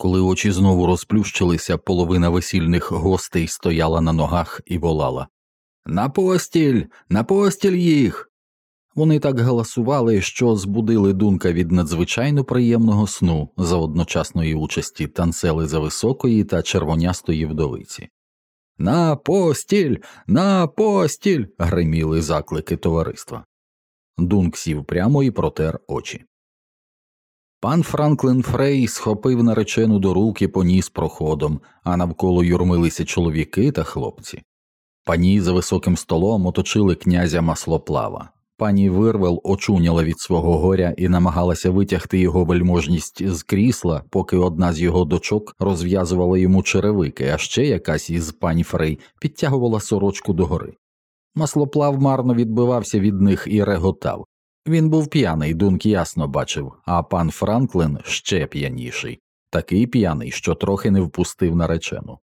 Коли очі знову розплющилися, половина весільних гостей стояла на ногах і волала На постіль, на постіль їх. Вони так галасували, що збудили думка від надзвичайно приємного сну за одночасної участі танцели за високої та червонястої вдовиці. На постіль, на постіль. гриміли заклики товариства. Дунк сів прямо і протер очі. Пан Франклін Фрей схопив наречену до руки поніс проходом, а навколо юрмилися чоловіки та хлопці. Пані за високим столом оточили князя маслоплава. Пані Вирвел очуняла від свого горя і намагалася витягти його вельможність з крісла, поки одна з його дочок розв'язувала йому черевики, а ще якась із пані Фрей підтягувала сорочку догори. Маслоплав марно відбивався від них і реготав. Він був п'яний, Дунк ясно бачив, а пан Франклин ще п'яніший, такий п'яний, що трохи не впустив наречену.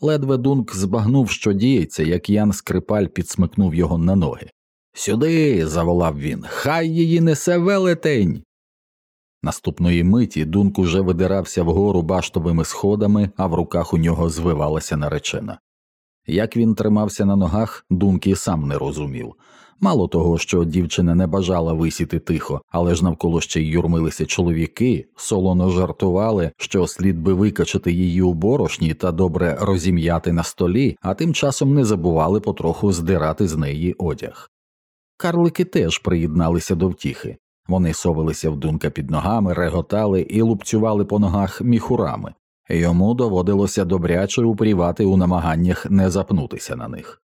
Ледве Дунк збагнув, що діється, як Ян Скрипаль підсмикнув його на ноги. Сюди. заволав він, хай її несе велетень. Наступної миті Дунк уже видирався вгору баштовими сходами, а в руках у нього звивалася наречена. Як він тримався на ногах, Дунк і сам не розумів. Мало того, що дівчина не бажала висіти тихо, але ж навколо ще й юрмилися чоловіки, солоно жартували, що слід би викачати її у борошні та добре розім'яти на столі, а тим часом не забували потроху здирати з неї одяг. Карлики теж приєдналися до втіхи. Вони совилися в дунка під ногами, реготали і лупцювали по ногах міхурами, йому доводилося добряче упрівати у намаганнях не запнутися на них.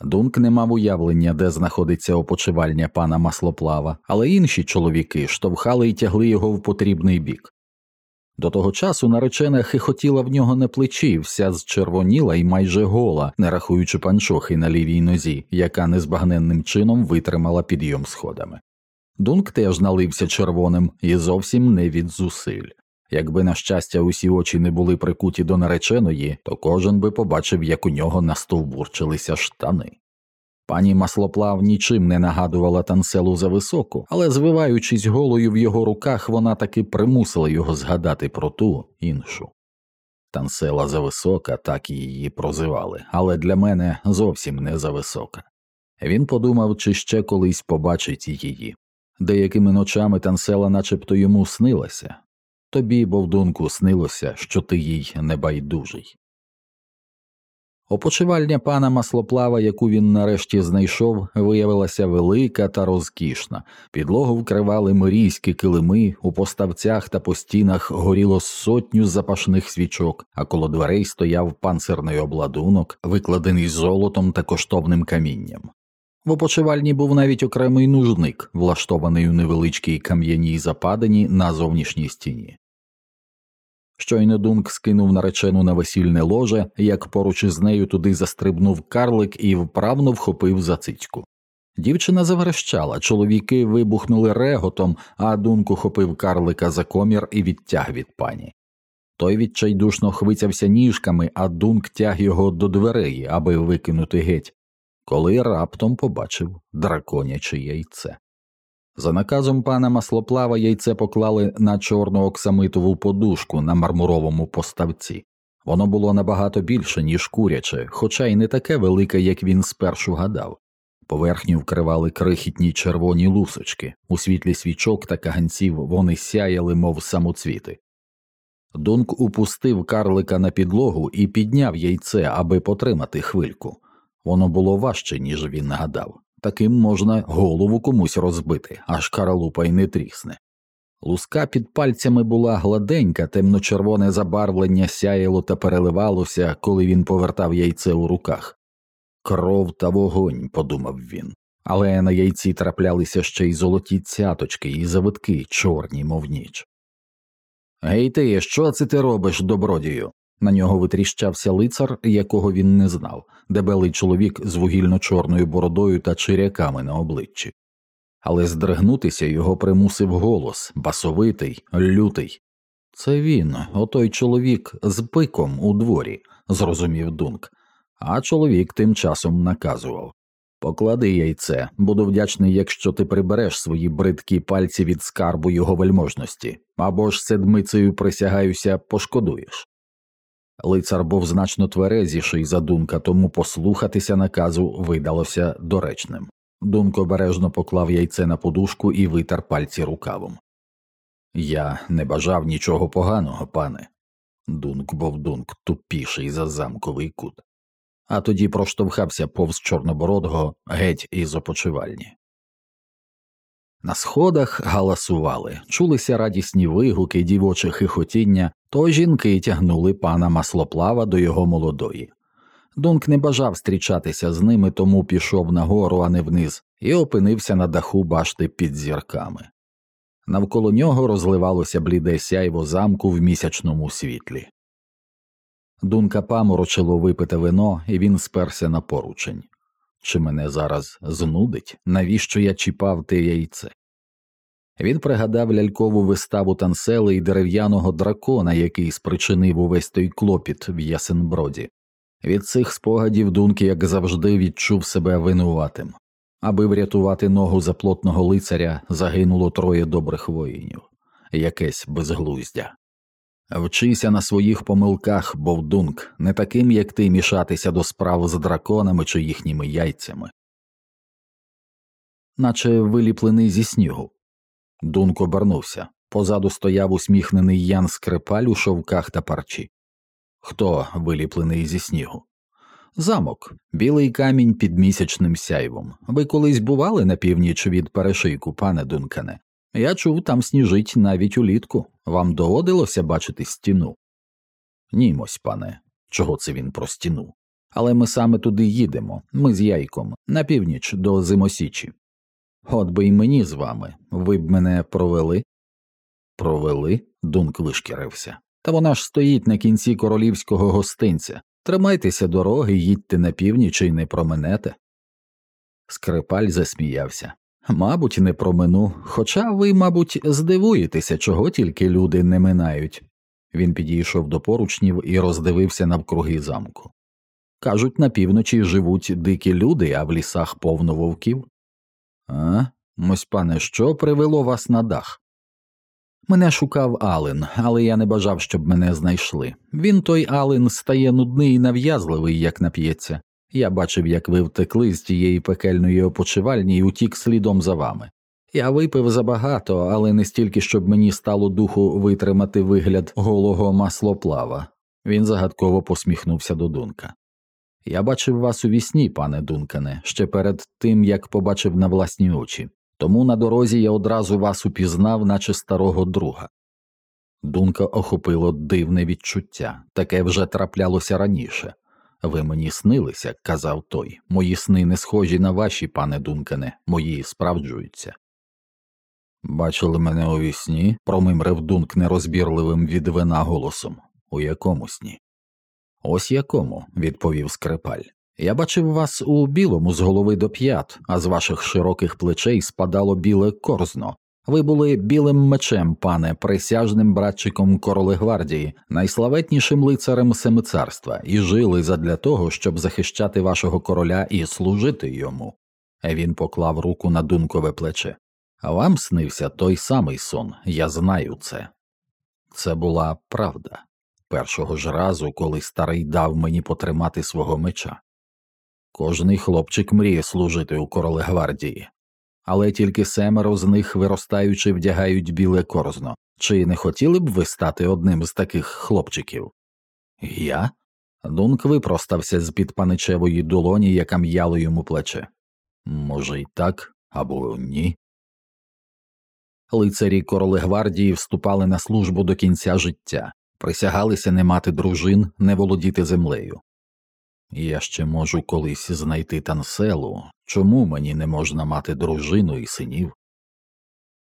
Дунк не мав уявлення, де знаходиться опочивальня пана маслоплава, але інші чоловіки штовхали і тягли його в потрібний бік. До того часу наречена хихотіла в нього на плечі, вся зчервоніла і майже гола, не рахуючи панчохи на лівій нозі, яка незбагненним чином витримала підйом сходами. Дунк теж налився червоним і зовсім не від зусиль. Якби, на щастя, усі очі не були прикуті до нареченої, то кожен би побачив, як у нього настовбурчилися штани. Пані маслоплав нічим не нагадувала танселу за високу, але, звиваючись голою в його руках, вона таки примусила його згадати про ту іншу. Тансела зависока, так і її прозивали, але для мене зовсім не зависока. Він подумав, чи ще колись побачить її. Деякими ночами тансела начебто йому снилася, тобі, бовдунку, снилося, що ти їй небайдужий. Опочивальня пана маслоплава, яку він нарешті знайшов, виявилася велика та розкішна. Підлогу вкривали мирійські килими, у поставцях та по стінах горіло сотню запашних свічок, а коло дверей стояв панцирний обладунок, викладений золотом та коштовним камінням. В опочивальні був навіть окремий нужник, влаштований у невеличкій кам'яній западині на зовнішній стіні. Щойно Дунк скинув наречену на весільне ложе, як поруч із нею туди застрибнув карлик і вправно вхопив за цицьку. Дівчина заверещала, чоловіки вибухнули реготом, а Дунк ухопив карлика за комір і відтяг від пані. Той відчайдушно хвицявся ніжками, а Дунк тяг його до дверей, аби викинути геть, коли раптом побачив драконяче яйце. За наказом пана маслоплава яйце поклали на чорну оксамитову подушку на мармуровому поставці. Воно було набагато більше, ніж куряче, хоча й не таке велике, як він спершу гадав. Поверхню вкривали крихітні червоні лусочки, у світлі свічок та каганців вони сяяли, мов самоцвіти. Дунк упустив карлика на підлогу і підняв яйце, аби потримати хвильку. Воно було важче, ніж він гадав. Таким можна голову комусь розбити, аж каралупа й не трісне. Луска під пальцями була гладенька, темно-червоне забарвлення сяяло та переливалося, коли він повертав яйце у руках. Кров та вогонь, подумав він, але на яйці траплялися ще й золоті цяточки і завитки, чорні, мов ніч. Гей ти, що це ти робиш, добродію? На нього витріщався лицар, якого він не знав, дебелий чоловік з вугільно-чорною бородою та чиряками на обличчі. Але здригнутися його примусив голос басовитий, лютий. Це він, отой чоловік з пиком у дворі, зрозумів Дунк, а чоловік тим часом наказував Поклади яйце, буду вдячний, якщо ти прибереш свої бридкі пальці від скарбу його вельможності, або ж седмицею присягаюся, пошкодуєш. Лицар був значно тверезіший за дунка, тому послухатися наказу видалося доречним. Дунк обережно поклав яйце на подушку і витер пальці рукавом. Я не бажав нічого поганого, пане. Дунк був дунк тупіший за замковий кут, а тоді проштовхався повз чорнобородого геть із опочивальні. На сходах галасували, чулися радісні вигуки, дівоче хихотіння, то жінки тягнули пана маслоплава до його молодої. Дунк не бажав зустрічатися з ними, тому пішов нагору, а не вниз, і опинився на даху башти під зірками. Навколо нього розливалося бліде сяйво замку в місячному світлі. Дунка паморочило випите вино, і він сперся на поручень. Чи мене зараз знудить, навіщо я чіпав те яйце? Він пригадав лялькову виставу танцели і дерев'яного дракона, який спричинив увесь той клопіт в Ясенброді. Від цих спогадів Дунки, як завжди, відчув себе винуватим. Аби врятувати ногу заплотного лицаря, загинуло троє добрих воїнів, якесь безглуздя. Вчися на своїх помилках, Бовдунк, не таким, як ти, мішатися до справ з драконами чи їхніми яйцями, наче виліплений зі снігу. Дунк обернувся. Позаду стояв усміхнений Ян Скрипаль у шовках та парчі. Хто виліплений зі снігу? Замок, білий камінь під місячним сяйвом. Ви колись бували на північ від перешийку, пане Дункане? Я чув, там сніжить навіть улітку. Вам доводилося бачити стіну? Німось, пане. Чого це він про стіну? Але ми саме туди їдемо, ми з яйком, на північ до Зимосічі. От би й мені з вами, ви б мене провели? Провели? Дунк вишкірився. Та вона ж стоїть на кінці королівського гостинця. Тримайтеся дороги, їдьте на північ і не променете. Скрипаль засміявся. Мабуть, не промину, хоча ви, мабуть, здивуєтеся, чого тільки люди не минають. Він підійшов до поручнів і роздивився навкруги замку. Кажуть, на півночі живуть дикі люди, а в лісах повно вовків. А, ось, пане, що привело вас на дах? Мене шукав Ален, але я не бажав, щоб мене знайшли. Він той Ален стає нудний і нав'язливий, як нап'ється. Я бачив, як ви втекли з тієї пекельної опочивальні і утік слідом за вами. Я випив забагато, але не стільки, щоб мені стало духу витримати вигляд голого маслоплава. Він загадково посміхнувся до Дунка. Я бачив вас у вісні, пане Дункане, ще перед тим як побачив на власні очі, тому на дорозі я одразу вас упізнав, наче старого друга. Дунка охопило дивне відчуття, таке вже траплялося раніше. Ви мені снилися, казав той. Мої сни не схожі на ваші, пане Дункане, мої справджуються. Бачили мене у вісні, промимрив Дунк нерозбірливим від вина голосом. У якому сні? Ось якому, відповів скрипаль. Я бачив вас у білому з голови до п'ят, а з ваших широких плечей спадало біле корзно. Ви були білим мечем, пане, присяжним братчиком королегвардії, найславетнішим лицарем семицарства, і жили задля того, щоб захищати вашого короля і служити йому. Він поклав руку на дункове плече. Вам снився той самий сон, я знаю це. Це була правда першого ж разу, коли старий дав мені потримати свого меча. Кожний хлопчик мріє служити у королегвардії, але тільки семеро з них виростаючи вдягають біле корзно. Чи не хотіли б ви стати одним з таких хлопчиків? Я? Дунк випростався з під паничевої долоні, яка м'яло йому плече. Може, й так, або ні. Лицарі королегвардії вступали на службу до кінця життя, присягалися не мати дружин, не володіти землею. Я ще можу колись знайти танселу, чому мені не можна мати дружину і синів?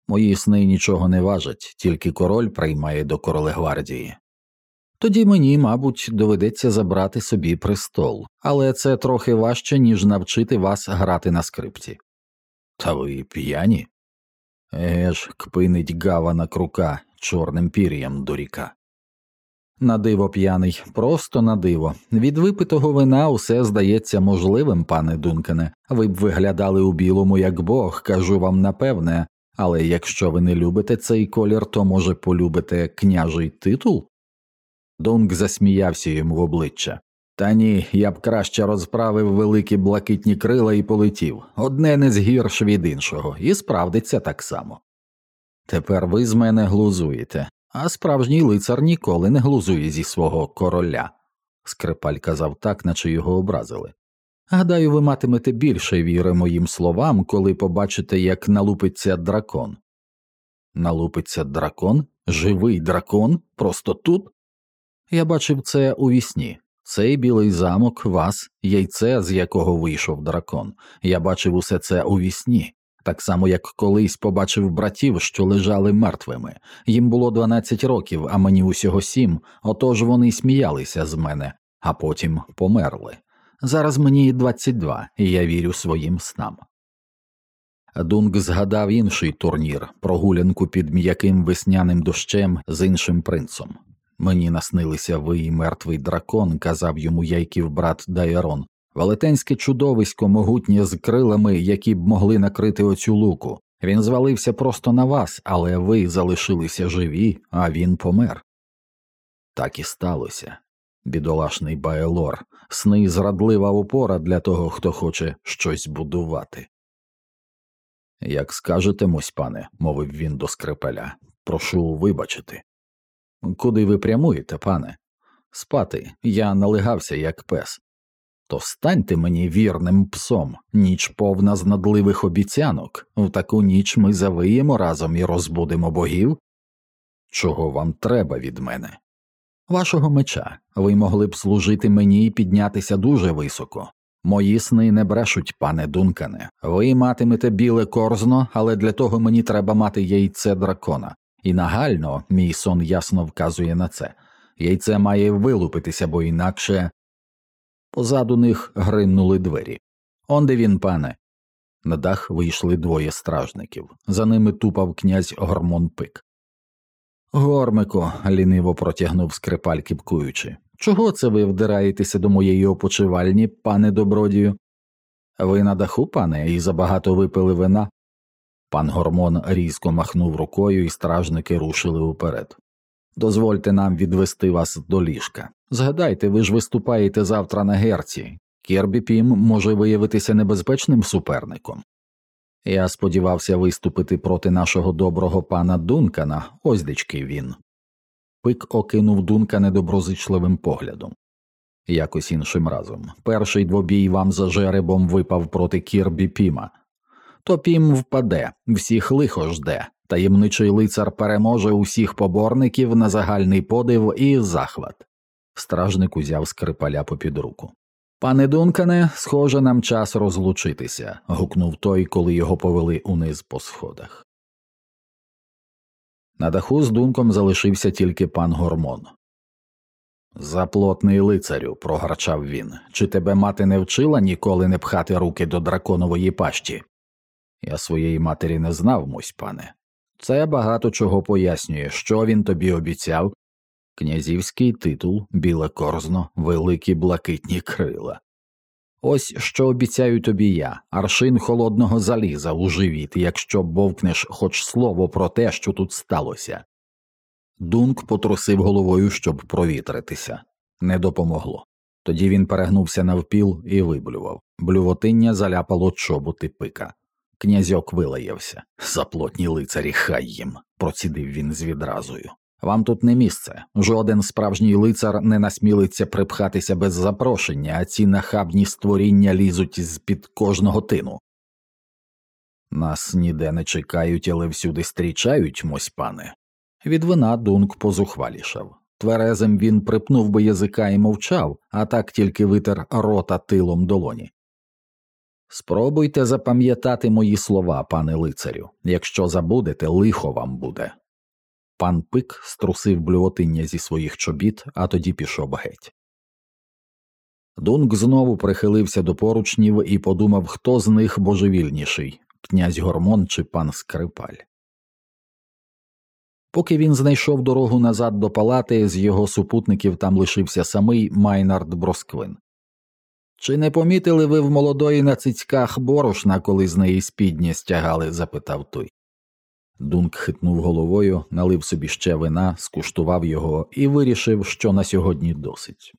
Мої сни нічого не важать, тільки король приймає до королегвардії. Тоді мені, мабуть, доведеться забрати собі престол, але це трохи важче, ніж навчити вас грати на скрипці. Та ви п'яні? Еж, кпинить гава на крука чорним пір'ям до ріка. На диво п'яний, просто на диво. Від випитого вина усе здається можливим, пане Дункане. Ви б виглядали у білому як Бог, кажу вам напевне, але якщо ви не любите цей колір, то може полюбите княжий титул? Дунк засміявся йому в обличчя. Та ні, я б краще розправив великі блакитні крила і полетів, одне не згірш від іншого, і справдиться так само. Тепер ви з мене глузуєте, а справжній лицар ніколи не глузує зі свого короля. Скрипаль казав так, наче його образили. Гадаю, ви матимете більше віри моїм словам, коли побачите, як налупиться дракон. Налупиться дракон? Живий дракон? Просто тут? Я бачив це у вісні. Цей білий замок, вас, яйце, з якого вийшов дракон. Я бачив усе це у вісні так само як колись побачив братів, що лежали мертвими. Їм було 12 років, а мені усього сім, отож вони сміялися з мене, а потім померли. Зараз мені 22, і я вірю своїм снам. Дунк згадав інший турнір, прогулянку під м'яким весняним дощем з іншим принцом. Мені наснилися ви і мертвий дракон, казав йому яйків брат Дайрон, Велетенське чудовисько могутнє з крилами, які б могли накрити оцю луку. Він звалився просто на вас, але ви залишилися живі, а він помер. Так і сталося. Бідолашний Баелор, сни зрадлива опора для того, хто хоче щось будувати. Як скажете, мось пане, мовив він до скрипеля, прошу вибачити. Куди ви прямуєте, пане? Спати, я налегався, як пес то станьте мені вірним псом, ніч повна знадливих обіцянок. В таку ніч ми завиємо разом і розбудемо богів. Чого вам треба від мене? Вашого меча ви могли б служити мені і піднятися дуже високо. Мої сни не брешуть, пане Дункане. Ви матимете біле корзно, але для того мені треба мати яйце дракона, і нагально мій сон ясно вказує на це. Яйце має вилупитися, бо інакше Позаду них гримнули двері. Онде він, пане. На дах вийшли двоє стражників. За ними тупав князь Гормон Пик. Гормико, ліниво протягнув скрипаль кіпкуючи. Чого це ви вдираєтеся до моєї опочивальні, пане добродію? Ви на даху, пане, і забагато випили вина. Пан Гормон різко махнув рукою, і стражники рушили уперед. Дозвольте нам відвести вас до ліжка. Згадайте, ви ж виступаєте завтра на герці. Кербі Пім може виявитися небезпечним суперником. Я сподівався виступити проти нашого доброго пана Дункана, ось дички він. Пик окинув Дунка недоброзичливим поглядом. Якось іншим разом. Перший двобій вам за жеребом випав проти Кірбі Піма. То пім впаде, всіх лихо жде, таємничий лицар переможе усіх поборників на загальний подив і захват. Стражник узяв скрипаля попід руку. Пане Дункане, схоже, нам час розлучитися. гукнув той, коли його повели униз по сходах. На даху з дунком залишився тільки пан Гормон. Заплотний лицарю, прогарчав він. Чи тебе мати не вчила ніколи не пхати руки до драконової пащі? Я своєї матері не знав, мусь пане. Це багато чого пояснює, що він тобі обіцяв. Князівський титул, біле корзно, великі блакитні крила. Ось що обіцяю тобі я, аршин холодного заліза у живіт, якщо бовкнеш хоч слово про те, що тут сталося. Дунк потрусив головою, щоб провітритися. Не допомогло. Тоді він перегнувся навпіл і виблював. Блювотиння заляпало чоботи пика. Князьок вилаявся. Заплотні лицарі хай їм, процідив він з відразою. Вам тут не місце. Жоден справжній лицар не насмілиться припхатися без запрошення, а ці нахабні створіння лізуть з під кожного тину. Нас ніде не чекають, але всюди стрічають, мось пане. Від вина Дунк позухвалішав. Тверезим він припнув би язика і мовчав, а так тільки витер рота тилом долоні. Спробуйте запам'ятати мої слова, пане лицарю, якщо забудете, лихо вам буде. Пан пик струсив блювотиння зі своїх чобіт, а тоді пішов геть. Дунк знову прихилився до поручнів і подумав, хто з них божевільніший князь Гормон чи пан Скрипаль. Поки він знайшов дорогу назад до палати, з його супутників там лишився самий Майнард Бросквин. Чи не помітили ви в молодої на цицьках борошна, коли з неї спідні стягали? запитав той. Дунк хитнув головою, налив собі ще вина, скуштував його і вирішив, що на сьогодні досить.